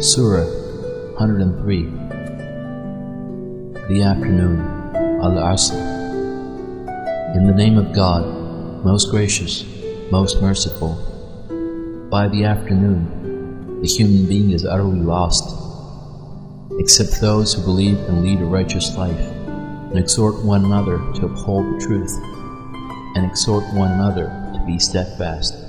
Surah 103 The Afternoon Al Asr In the name of God, most gracious, most merciful. By the afternoon, the human being is utterly lost, except those who believe and lead a righteous life, and exhort one another to uphold the truth, and exhort one another to be steadfast.